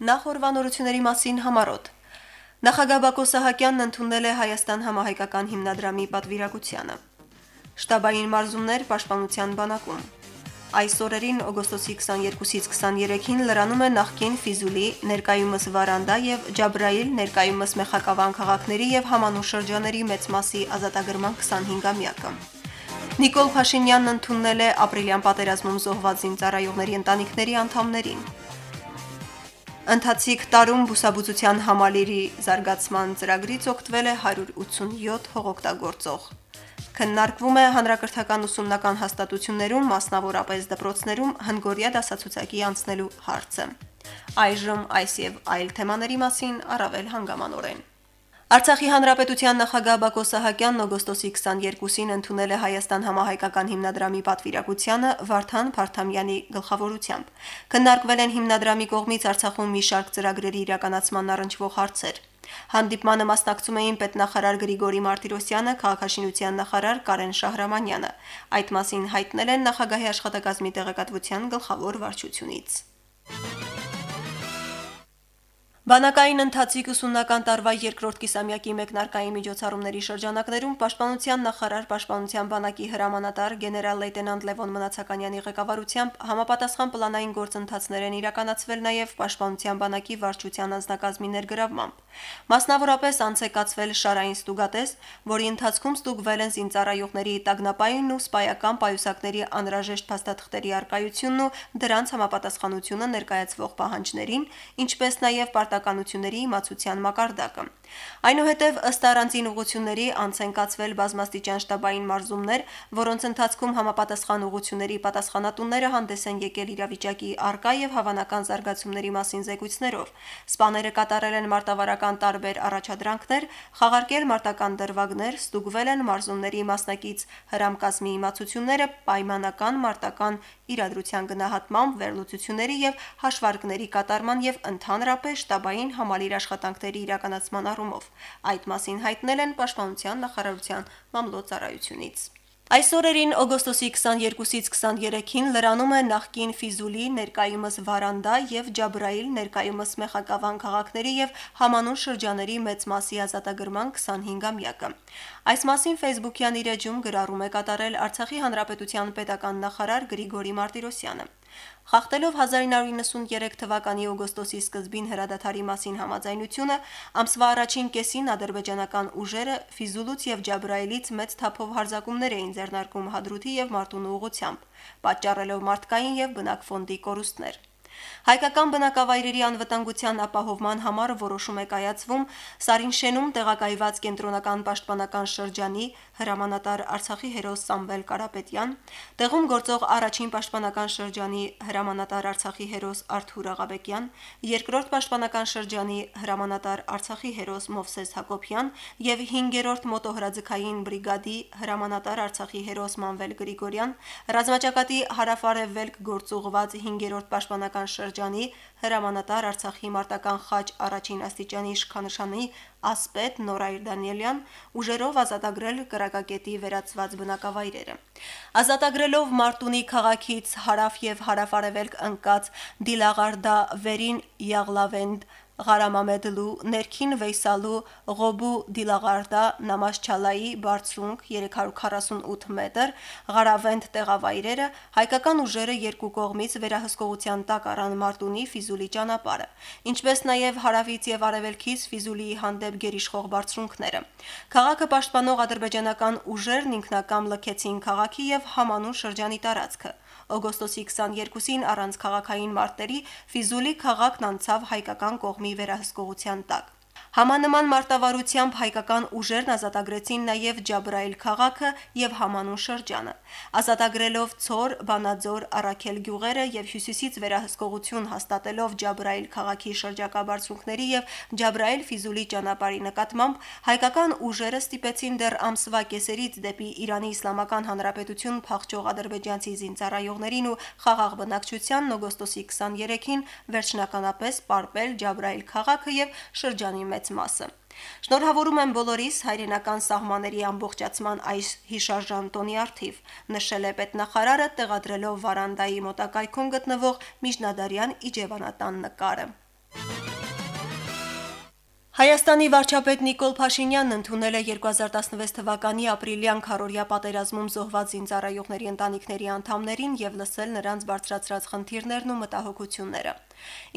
Նախ օրվանորությունների մասին համարոտ։ Նախագահ Բակո Սահակյանն ընդունել է Հայաստան համահայկական հիմնադրամի պատվիրակությանը։ Շտաբային մարզումներ Պաշտպանության բանակում։ Այս օրերին օգոստոսի 22-ից 23-ին լրանում է նախկին Ֆիզուլի, ներկայումս Վարանդա եւ Ջաբրայիլ, ներկայումս Մեխակավան քաղաքների եւ համանուն շրջաների մեծ մասի ազատագրման 25-ամյակը։ Նիկոլ Փաշինյանն ընդունել է ապրիլյան պատերազմում զոհված զինծառայողների ընտանիքների անդամներին։ Ընթացիկ տարում բուսաբուծության համալիրի զարգացման ծրագրից օգտվել է 187 հողօգտագործող։ Քննարկվում է հանրակրթական ուսումնական հաստատություններում, մասնավորապես դպրոցներում հնգորիա դասացուցակի անցնելու հարցը։ Այժմ այս եւ այլ թեմաների մասին առավել հանգամանորեն։ Արցախի հանրապետության նախագահ Բակո Սահակյանն օգոստոսի 22-ին ընդունել է Հայաստան համահայկական հիմնադրամի պատվիրակությանը Վարդան Փարթամյանի գլխավորությամբ։ Քննարկվել են հիմնադրամի կողմից Արցախում մի շարք ծրագրերի իրականացման առնչվող հարցեր։ Հանդիպմանը մասնակցում էին պետնախարար Գրիգորի Մարտիրոսյանը, քաղաքաշինության նախարար Կարեն Շահրամանյանը։ Այդ մասին հայտնել են նախագահի աշխատակազմի տեղեկատվության գլխավոր վարչությունից։ Բանակային ընթացիկ ուսումնական տարվա երկրորդ կիսամյակի մեկնարկային միջոցառումների շրջանակներում Պաշտպանության նախարար Պաշտպանության բանակի հրամանատար գեներալ լեյտենանտ Լևոն Մնացականյանի ղեկավարությամբ համապատասխան պլանային գործընթացներ են իրականացվել նաև Պաշտպանության բանակի վարչության անձնակազմի ներգրավմամբ։ Մասնավորապես անց է կացվել շարային ստուգատես, որի ընթացքում ստուգվել են զինծառայողների տագնապային ու սպայական պայուսակների անհրաժեշտ փաստաթղթերի արկայությունն ու դրանց համապատասխանությունը ներկայացվող պահանջներին, ինչպես նաև պարտականությունների իմացության մակարդակը։ Այնուհետև ըստ առանձին ուղությունների անց են կացվել բազմաստիճան շտաբային մարզումներ, որոնց ընթացքում համապատասխան ուղությունների պատասխանատունները հանդես են եկել իրավիճակի արկա եւ հավանական զարգացումների մասին զեկույցներով։ Սպաները կատարել են մարտավարական տարբեր առաջադրանքներ, խաղարկել մարտական դրվագներ, ստուգվել են մարզումների մասնակից հրամկազմի իմացությունները պայմանական մարտական իրադրության գնահատմամբ վերլուծությունների եւ հաշվարկների կատարման եւ ընդհանրապես շտաբային համալիր աշխատանքների իրականացման առումով։ Այդ մասին հայտնել են Պաշտպանության նախարարության մամլոյցարայությունից։ Այս օրերին օգոստոսի 22-ից 23-ին լրանում է նախկին Ֆիզուլի, ներկայումս Վարանդա եւ Ջաբրայիլ, ներկայումս Մեխակավան քաղաքների եւ համանուն շրջաների մեծ մասի ազատագրման 25-ամյակը։ Այս մասին Facebook-յան իր էջում գրառում է կատարել Արցախի հանրապետության պետական նախարար Գրիգորի Մարտիրոսյանը։ Խախտելով 1993 թվականի օգոստոսի սկզբին հրադադարի մասին համաձայնությունը, ամսվա առաջին կեսին ադրբեջանական ուժերը Ֆիզուլուց եւ Ջաբրայիլից մեծ թափով հարձակումներ էին ձեռնարկում Հադրութի եւ Մարտունու ուղությամբ, պատճառելով մարդկային եւ բնակֆոնդի կորուստներ։ Հայկական բնակավայրերի անվտանգության ապահովման համար որոշում է կայացվում Սարինշենում տեղակայված կենտրոնական պաշտպանական շրջանի հրամանատար Արցախի հերոս Սամվել Կարապետյան, տեղում գործող առաջին պաշտպանական շրջանի հրամանատար Արցախի հերոս Արթուր Աղաբեկյան, երկրորդ պաշտպանական շրջանի հրամանատար Արցախի հերոս Մովսես Հակոբյան եւ 5-րդ մոտոհրաձգային բրիգադի հրամանատար Արցախի հերոս Մանվել Գրիգորյան, ռազմաճակատի հարավարևելք գործուղված 5-րդ պաշտպանական շրջանի հրամանատար Արցախի մարտական խաչ առաջին աստիճանի իշխանշանի ասպետ Նորայր Դանիելյան ուժերով ազատագրել կրակակետի վերածված բնակավայրերը։ Ազատագրելով Մարտունի քաղաքից հարավ եւ հարավարևելք ընկած Դիլաղարդա վերին Յաղլավենդ Ղարամամեդլու, Ներքին Վեյսալու, Ղոբու Դիլաղարդա, Նամաշչալայի բարձունք 348 մետր, Ղարավենդ տեղավայրերը հայկական ուժերը երկու կողմից վերահսկողության տակ առան Մարտունի Ֆիզուլի ճանապարհը, ինչպես նաև հարավից եւ արևելքից Ֆիզուլիի հանդեպ գերիշխող բարձունքները։ Քաղաքը պաշտպանող ադրբեջանական ուժերն ինքնակամ լքեցին քաղաքի եւ համանուն շրջանի տարածքը։ Օգոստոսի 22-ին առանց քաղաքային մարտերի Ֆիզուլի քաղաքն անցավ հայկական կողմի վերահսկողության տակ։ Համանման մարտավարությամբ հայկական ուժերն ազատագրեցին նաև Ջաբրայիլ քաղաքը եւ համանուն շրջանը։ Ազատագրելով Ցոր, Բանաձոր, Արաքել գյուղերը եւ հյուսիսից վերահսկողություն հաստատելով Ջաբրայիլ քաղաքի շրջակա բարձունքների եւ Ջաբրայիլ Ֆիզուլի ճանապարհի նկատմամբ հայկական ուժերը ստիպեցին դեռ ամսվա կեսերից դեպի Իրանի Իսլամական Հանրապետություն փախչող ադրբեջանցի զինծառայողներին ու խաղաղ բնակչությանն օգոստոսի 23-ին վերջնականապես պարպել Ջաբրայիլ քաղաքը եւ շրջանի մեծ մասը։ Շնորհավորում եմ բոլորիս հայրենական սահմանների ամբողջացման այս հիշարժան տոնի արթիվ, նշել է պետնախարարը տեղադրելով Վարանդայի մոտակայքում գտնվող միջնադարյան իջևանատան նկարը։ Հայաստանի վարչապետ Նիկոլ Փաշինյանն ընդունել է 2016 թվականի ապրիլյան քարորիա պատերազմում զոհված զինծառայողների ընտանիքների անդամներին եւ լսել նրանց բարձրացրած խնդիրներն ու մտահոգությունները։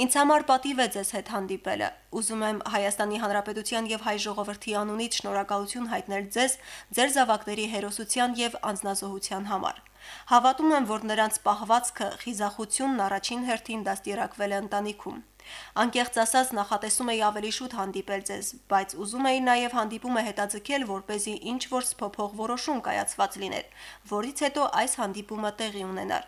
Ինձ համար պատիվ է ձեզ հետ հանդիպելը։ Ուզում եմ Հայաստանի Հանրապետության եւ հայ ժողովրդի անունից շնորհակալություն հայտնել ձեզ, ձեր զավակների հերոսության եւ անznազոհության համար։ Հավատում եմ, որ նրանց պահվածքը, խիզախությունն առաջին հերթին դաստիարակվել է ընտանիքում։ Անկեղծ ասած նախատեսում էի ավելի շուտ հանդիպել ձեզ, բայց ուզում էի նաև հանդիպումը հետաձգել, որ เป զի ինչ որ սփոփող որոշում կայացված լիներ, որից հետո այս հանդիպումը տեղի ունենար։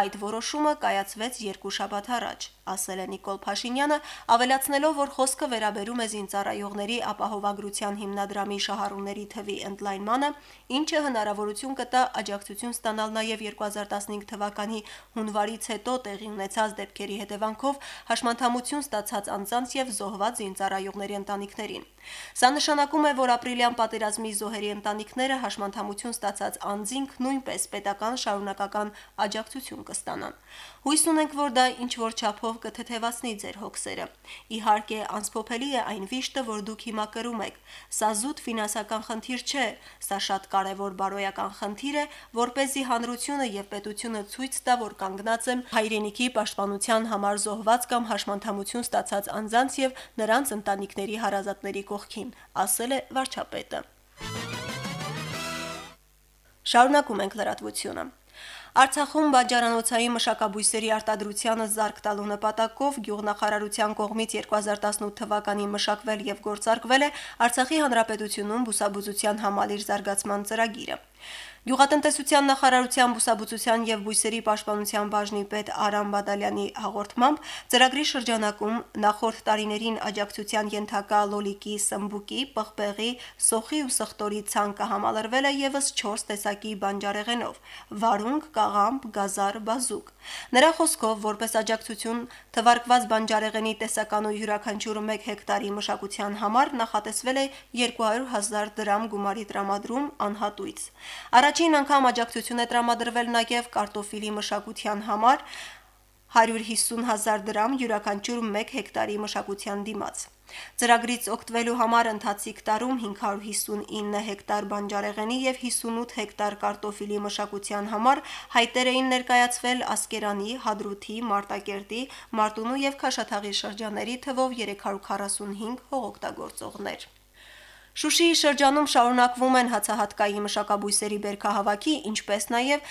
Այդ որոշումը կայացվեց երկու շաբաթ առաջ, ասել է Նիկոլ Փաշինյանը, ավելացնելով, որ խոսքը վերաբերում է զինծառայողների ապահովագրության հիմնադրամի շահառուների թվի ընդլայնմանը, ինչը հնարավորություն կտա աջակցություն ստանալ նաև 2015 թվականի հունվարից հետո տեղի ունեցած դեպքերի հետևանքով հաշմանդամ անդամություն ստացած անձանց եւ զոհված զինծառայողների ընտանիքներին։ Սա նշանակում է, որ ապրիլյան պատերազմի զոհերի ընտանիքները հաշմանդամություն ստացած անձինք նույնպես պետական շարունակական աջակցություն կստանան։ Հույս ունենք, որ դա ինչ որ չափով կթեթևացնի ձեր հոգսերը։ Իհարկե, անսփոփելի է այն վիշտը, որ դուք հիմա կրում եք։ Սա զուտ ֆինանսական խնդիր չէ, սա շատ կարևոր բարոյական խնդիր է, որ เป զի հանրությունը եւ պետությունը ցույց տա, որ կանգնած է հայրենիքի պաշտպանության համար զոհված կամ հաշմանդամություն ստացած անձանց եւ նրանց ընտանիքների հարազատների կողքին, ասել է վարչապետը։ Շարունակում ենք լրատվությունը։ Արցախում բաժարանոցային մշակաբույսերի արտադրությանը զարգ տալու նպատակով գյուղնախարարության կողմից 2018 թվականին մշակվել եւ գործարկվել է Արցախի հանրապետությունում բուսաբուծության համալիր զարգացման ծրագիրը։ Գյուղատնտեսության նախարարության բուսաբուծության եւ բույսերի պաշտպանության բաժնի պետ Արամ Բադալյանի հաղորդմամբ ծրագրի շրջանակում նախորդ տարիներին աջակցության ենթակա լոլիկի, սմբուկի, պղպեղի, սոխի ու սխտորի ցանկը համալրվել է եւս 4 տեսակի բանջարեղենով՝ վարունգ, կաղամբ, գազար, բազուկ։ Նրա խոսքով, որպես աջակցություն թվարկված բանջարեղենի տեսական ու յուրաքանչյուր 1 հեկտարի մշակության համար նախատեսվել է 200 000 դրամ գումարի տրամադրում անհատույց։ Առաջին անգամ աջակցություն է տրամադրվել նաև կարտոֆիլի մշակության համար 150 000 դրամ յուրաքանչյուր 1 հեկտարի մշակության դիմաց։ Ծրագրից օգտվելու համար ընթացիկ տարում 559 հեկտար բանջարեղենի եւ 58 հեկտար կարտոֆիլի մշակության համար հայտեր էին ներկայացվել Ասկերանի, Հադրութի, Մարտակերտի, Մարտունու եւ Քաշաթաղի շրջանների թվով 345 հողօգտագործողներ։ Շուշիի շրջանում շարունակվում են հացահատկայի մշակաբույսերի բերքահավաքի, ինչպես նաև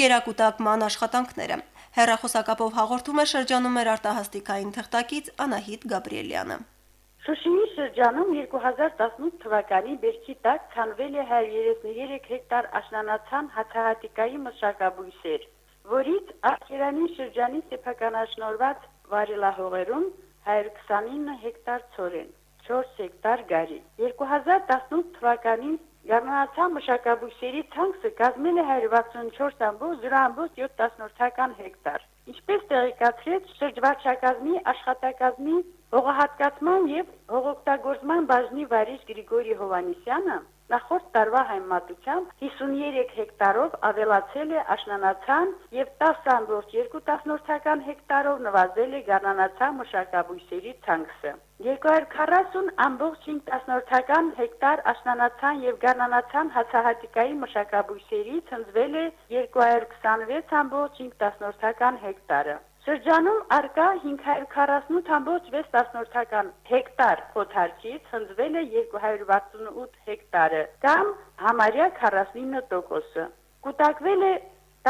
կերակուտակման աշխատանքները։ Հերրախոսակապով հաղորդում է շրջանում մեր արտահասթիկային թղթակից Անահիտ Գաբրիելյանը։ Շուշիի շրջանում 2018 թվականի բերքի տակ ցանվել է 133 հեկտար աշնանացան հացահատիկայի մշակաբույսեր, որից Աշկերանի շրջանի սեփականաշնորված վարելահողերում 129 հեկտար ծորեն, 4 հեկտար գարի։ 2018 թվականին Գառնանացան մշակաբույսերի ցանքսը կազմել է 164.0.7 հեկտար։ Ինչպես տեղեկացրեց շրջվարչակազմի աշխատակազմի հողահատկացման եւ հողօգտագործման բաժնի վարիչ Գրիգորի Հովանիսյանը նախորդ տարվա համեմատությամբ 53 հեկտարով ավելացել է աշնանացան եւ 10.2 հեկտարով նվազել է գառնանացան մշակաբույսերի ցանքսը։ 240.5 հեկտար աշնանացան եւ գառնանացան հացահատիկայի մշակաբույսերի ցնցվել է 226.5 հեկտարը։ Շրջանում արկա 548.6 հեկտար խոթարքից հնձվել է 268 հեկտարը կամ համարյա 49%-ը։ Կուտակվել է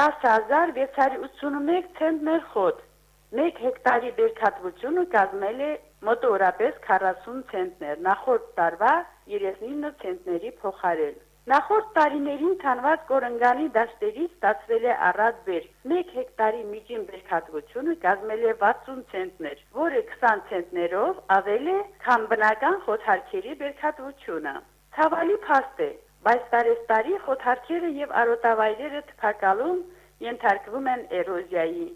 10681 ցենտներ խոտ։ 1 հեկտարի բերքատվությունը կազմել է մոտորապես 40 ցենտներ, նախորդ տարվա 39 ցենտների փոխարեն։ Նախորդ տարիներին թանված կորնգանի դաշտերից ստացվել է առատ բեր։ 1 հեկտարի միջին բերքատվությունը կազմել է 60 ցենտներ, որը 20 ցենտներով ավել է, քան բնական խոթարքերի բերքատվությունը։ Ցավալի փաստ է, բայց տարեստարի խոթարքերը եւ արոտավայրերը թփակալում ենթարկվում են էրոզիայի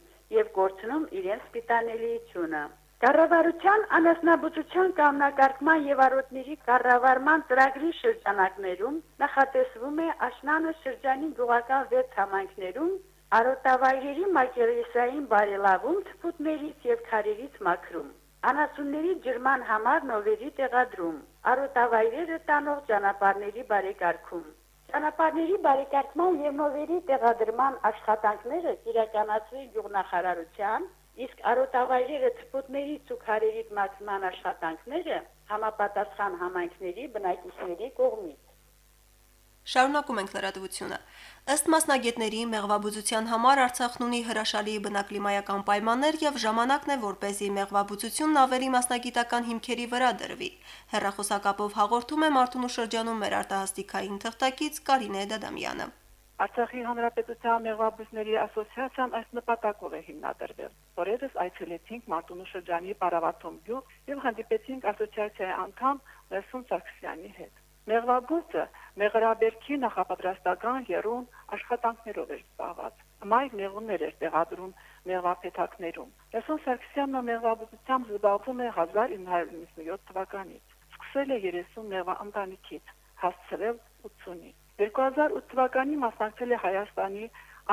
եւ կորցնում իրենց սպիտանելիությունը։ Կառավարության անասնաբուծության կանոնակարգման եւ արոտների կառավարման ծրագրի շրջանակներում նախատեսվում է աշնանը շրջանի գյուղական 6 համայնքներում արոտավայրերի մակերեսային բարելավում թփուտներից եւ քարերից մաքրում։ Անասունների ջրման համար նովերի տեղադրում, արոտավայրերը տանող ճանապարհների բարեկարգում։ Ճանապարհների բարեկարգման եւ նովերի տեղադրման աշխատանքները իրականացվի գյուղնախարարության, իսկ արոտավայրերը թփուտներից ու քարերից մաքսման աշխատանքները համապատասխան համայնքների բնակիչների կողմից։ Շարունակում ենք լրատվությունը։ Ըստ մասնագետների մեղվաբուծության համար Արցախն ունի հրաշալի բնակլիմայական պայմաններ եւ ժամանակն է, որ เป զի մեղվաբուծությունն ավելի մասնագիտական հիմքերի վրա դրվի։ Հերրախոսակապով հաղորդում է Մարտունու շրջանում մեր արտահասթիկային թղթակից Կարինե Դադամյանը։ Արցախի հանրապետության մեղվաբույսների ասոցիացիան այս նպատակով է հիմնադրվել։ Որևս այցելեցինք Մարտունու շրջանի Պարավաթոմ գյուղ եւ հանդիպեցինք ասոցիացիայի անդամ Լեսուն Սարգսյանի հետ։ Մեղվաբույսը մեղրաբերքի նախապատրաստական երուն աշխատանքներով էր զբաղված։ Մայր մեղուններ էր տեղադրում մեղվապետակներում։ Լեսոն Սարգսյանը մեղվաբուծությամբ զբաղվում է 1997 թվականից։ Սկսել է 30 մեղվա ընտանիքից, հասցրել 80-ի։ 2008 թվականին մասնակցել է Հայաստանի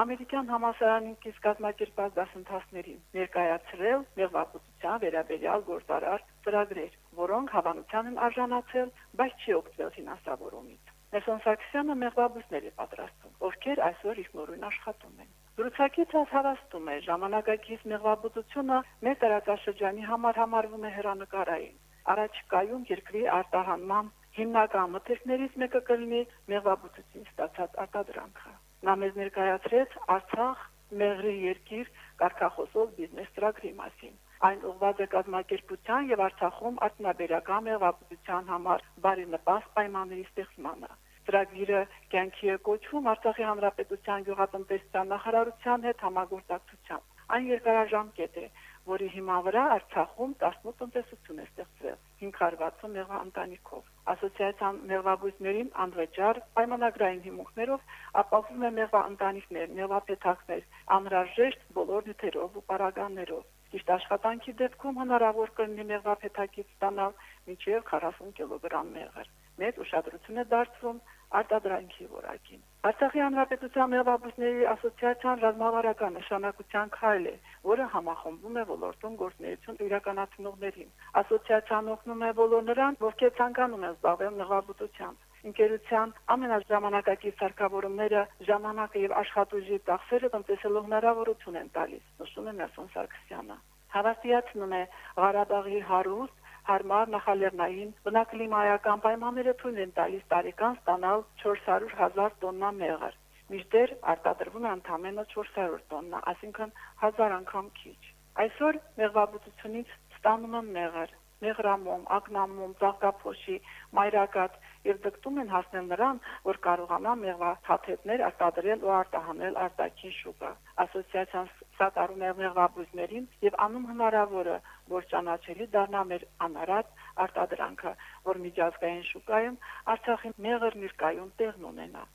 ամերիկյան համասարանին կից կազմակերպած դասընթացներին, ներկայացրել մեղվաբուծության վերաբերյալ գործարար ծրագրեր, որոնք հավանության են արժանացել, բայց չի օգտվել ֆինանսավորումից։ Ներսոն Սարգսյանը մեղվաբույսներ է պատրաստում, ովքեր այսօր իգնորույն աշխատում են։ Զրուցակիցս հավաստում է ժամանակակից մեղվաբուծությունը մեր տարածաշրջանի համար համարվում է հերանեկարային։ Առաջիկայում երկրի արտահանման հիմնական մտերքներից մեկը կլինի մեղվաբուծությունից ստացած արտադրանքը։ Նա մեզ ներկայացրեց Արցախ մեղրի երկիր կարգախոսով բիզնես ծրագրի մասին։ Այն ուղղված է կազմակերպության եւ Արցախում արտոնաբերական մեղվաբուծության համար բարի նպաստ պայմանների ստեղծմանը։ Ծրագիրը կյանքի է կոչվում Արցախի Հանրապետության գյուղատնտեսության նախարարության հետ համագործակցությամբ։ Այն երկարաժամկետ է, որի հիմա վրա Արցախում 18 տնտեսություն է ստեղծվել 560 մեղվա ընտանիքով։ Ասոցիացիան մեղվաբույսներին անվճար պայմանագրային հիմունքներով ապահովում է մեղվա ընտանիքներ, մեղվապետակներ, անհրաժեշտ բոլոր նյութերով ու պարագաներով։ Ճիշտ աշխատանքի դեպքում հնարավոր կլինի մեղվապետակից ստանալ մինչև 40 կիլոգրամ մեղր։ Մեծ ուշադրություն է դարձվում արտադրանքի որակին։ Արցախի հանրապետության մեղվաբույսների ասոցիացիան ռազմավարական նշանակության քայլ է, որը համախմբում է ոլորտում գործունեություն իրականացնողներին։ Ասոցիացիան օգնում է բոլոր նրան, ովքեր ցանկանում են զբաղվել մեղվաբուծությամբ։ Ընկերության ամենաժամանակակից սարքավորումները ժամանակը եւ աշխատուժի ծախսերը տնտեսելով հնարավորություն են տալիս, նշում է Ներսոն Սարգսյանը։ Հավաստիացնում է Ղարաբաղի հարուստ հարմար նախալեռնային բնակլիմայական պայմանները թույլ են տալիս տարեկան ստանալ 400.000 տոննա մեղր։ Միշտեր արտադրվում է ընդամենը 400 տոննա, այսինքն 1000 անգամ քիչ։ Այսօր մեղվաբուծությունից ստանում են մեղր, մեղրամոմ, ակնամոմ, ծաղկափոշի, մայրակատ եւ դգտում են հասնել նրան, որ կարողանա մեղվաթաթեթներ արտադրել ու արտահանել արտաքին շուկա։ Ասոցիացիան սատարում է մեղվաբույսներին եւ անում հնարավորը, որ ճանաչելի դառնա մեր անարատ արտադրանքը, որ միջազգային շուկայում Արցախի մեղրն իր կայուն տեղն ունենա։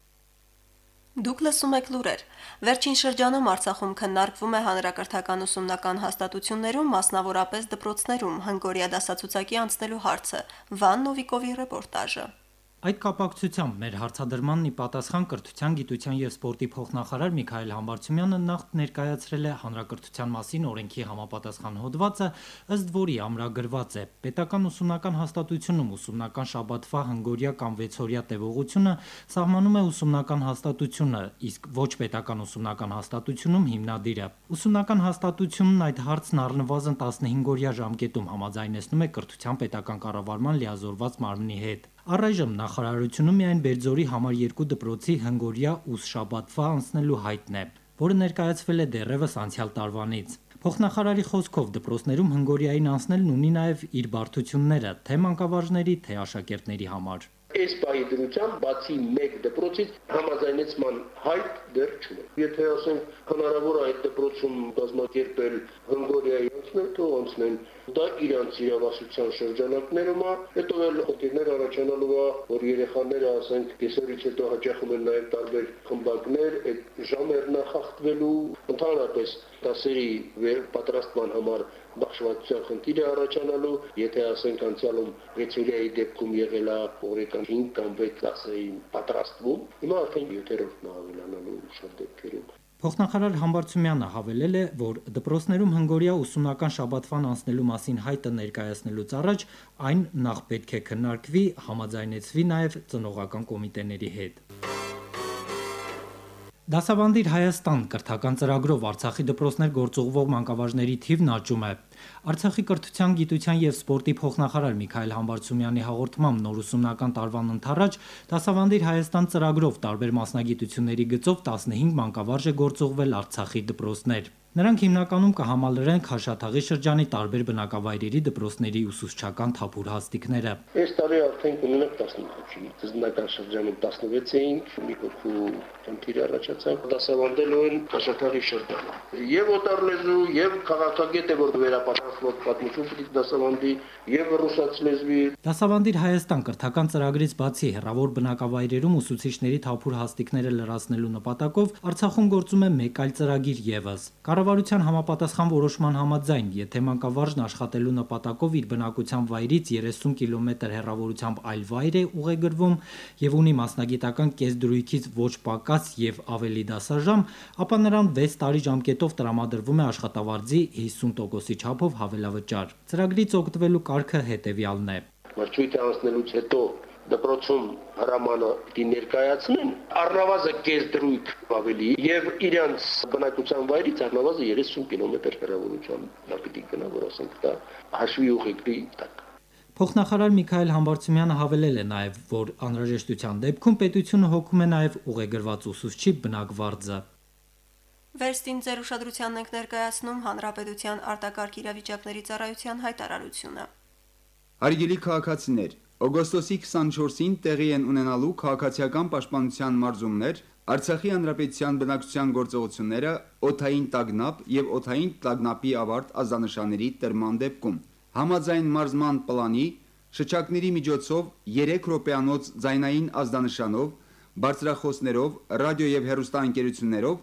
Դուք լսում եք լուրեր։ Վերջին շրջանում Արցախում քննարկվում է հանրակրթական ուսումնական հաստատություններում, մասնավորապես դպրոցներում, հնգորիա դասացուցակի անցնելու հարցը։ Վան Նովիկովի ռեպորտաժը։ Այդ կապակցությամբ մեր հարցադրմանն ի պատասխան կրթության, գիտության եւ սպորտի փոխնախարար Միքայել Համբարձումյանը նախ ներկայացրել է հանրակրթության մասին օրենքի համապատասխան հոդվածը, ըստ որի ամրագրված է. պետական ուսումնական հաստատությունում ուսումնական շաբաթվա հնգորիա կամ վեցօրյա տևողությունը սահմանում է ուսումնական հաստատությունը, իսկ ոչ պետական ուսումնական հաստատությունում հիմնադիրը։ Ուսումնական հաստատությունն այդ հարցն առնվազն 15-օրյա ժամկետում համաձայնեցնում է կրթության պետական կառավարման լիազորված մարմնի հետ։ Առայժմ նախարարությունը միայն Բերձորի համար 2 դպրոցի հնգորիա ուսշաբաթվա շաբաթվա անցնելու հայտն է, որը ներկայացվել է դեռևս անցյալ տարվանից։ Փոխնախարարի խոսքով դպրոցներում հնգորիային անցնելն ունի նաև իր բարդությունները, թե մանկավարժների, թե աշակերտների համար։ Այս պահի դրությամբ բացի մեկ դպրոցից համաձայնեցման հայտ դեռ չունենք։ Եթե ասենք հնարավոր է այդ դպրոցում կազմակերպել հնգորիայի անցնել, թող անցնեն։ Դա իրանց իրավասության շրջանակներում է, հետո էլ խնդիրներ առաջանալու է, որ երեխաները ասենք կեսերից հետո հաճախում են նաև տարբեր խմբակներ, այդ ժամերն խախտվելու, ընդհանրապես դասերի պատրաստման համար բաշխվածության խնդիր է առաջանալու, եթե ասենք անցյալում Վեցուրիայի դեպքում եղել է օրեկան 5 կամ 6 դասային պատրաստվում, հիմա արդեն 7-րդն է ավելանալու շատ դեպքերում։ Փոխնախարար Համբարձումյանը հավելել է, որ դպրոցներում հնգորիա ուսումնական շաբաթվան անցնելու մասին հայտը ներկայացնելուց առաջ այն նախ պետք է քննարկվի, համաձայնեցվի նաև ծնողական կոմիտեների հետ։ Դասավանդիր Հայաստան կրթական ծրագրով Արցախի դպրոցներ գործուղվող մանկավարժների թիվն աճում է։ Արցախի կրթության, գիտության եւ սպորտի փոխնախարար Միքայել Համբարձումյանի հաղորդմամբ նոր ուսումնական տարվան ընթരാճ Դասավանդիր Հայաստան ծրագրով տարբեր մասնագիտությունների գծով 15 մանկավարժ է գործուղվել Արցախի դպրոցներ։ Նրանք հիմնականում կհամալրեն Խաշաթաղի շրջանի տարբեր բնակավայրերի դպրոցների ուսուցչական թափուր հաստիկները։ Այս տարի արդեն կունենանք 15 հոգի։ Զննական շրջանում 16 էինք, մի քոքու խնդիր առաջացավ դասավանդելու են Խաշաթաղի շրջանը։ Եվ օտարլեզու, եւ քաղաքագետ է որ վերապատրաստված պատմություն պիտի դասավանդի, եւ ռուսաց լեզվի։ Դասավանդիր Հայաստան կրթական ծրագրից բացի հերավոր բնակավայրերում ուսուցիչների թափուր հաստիկները լրացնելու նպատակով Արցախում գործում է մեկ այլ ծրագիր եւս։ Կառավարության համապատասխան որոշման համաձայն, եթե մանկավարժն աշխատելու նպատակով իր բնակության վայրից 30 կիլոմետր հեռավորությամբ այլ վայր է ուղեգրվում եւ ունի մասնագիտական կեսդրույքից ոչ պակաս եւ ավելի դասաժամ, ապա նրան 6 տարի ժամկետով տրամադրվում է աշխատավարձի 50%-ի չափով հավելավճար։ Ծրագրից օգտվելու կարգը հետեւյալն է. Մրցույթը անցնելուց հետո դպրոցում հրամանը պիտի ներկայացնեն առնվազն կես դրույթ ավելի եւ իրանց բնակության վայրից առնվազն 30 կիլոմետր հեռավորությամբ դա պիտի գնա որ ասենք դա հաշվի ուղեկրի տակ Փոխնախարար Միքայել Համբարձումյանը հավելել է նաև, որ անհրաժեշտության դեպքում պետությունը հոգում է նաև ուղեգրված ուսուցչի բնակվարձը։ Վերստին ձեր ուշադրությանն ենք ներկայացնում Հանրապետության արտակարգ իրավիճակների ծառայության հայտարարությունը։ Հարգելի քաղաքացիներ, Օգոստոսի 24-ին տեղի են ունենալու քաղաքացիական պաշտպանության մարզումներ Արցախի հանրապետության բնակչության գործողությունները օթային տագնապ եւ օթային տագնապի ավարտ ազանշանների տրման դեպքում։ Համաձայն մարզման պլանի շչակների միջոցով 3 րոպեանոց ձայնային ազդանշանով, բարձրախոսներով, ռադիո եւ հեռուստաընկերություններով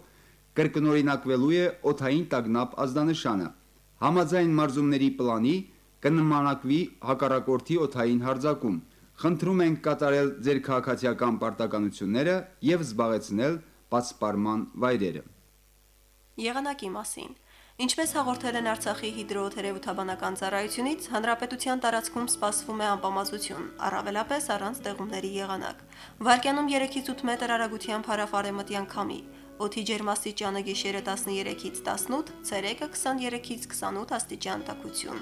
կրկնօրինակվելու է օթային տագնապ ազդանշանը։ Համաձայն մարզումների պլանի կնմանակվի հակառակորդի օթային հարձակում։ Խնդրում ենք կատարել ձեր քաղաքացիական պարտականությունները եւ զբաղեցնել պատսպարման վայրերը։ Եղանակի մասին. Ինչպես հաղորդել են Արցախի հիդրոթերապևտաբանական ծառայությունից, հանրապետության տարածքում սպասվում է անպամազություն, առավելապես առանց տեղումների եղանակ։ Վարկյանում 3-ից 8 մետր արագությամբ հարավարեմտյան քամի, օդի ջերմաստիճանը գիշերը 13-ից 18, ցերեկը 23-ից 28 աստիճան տաքություն։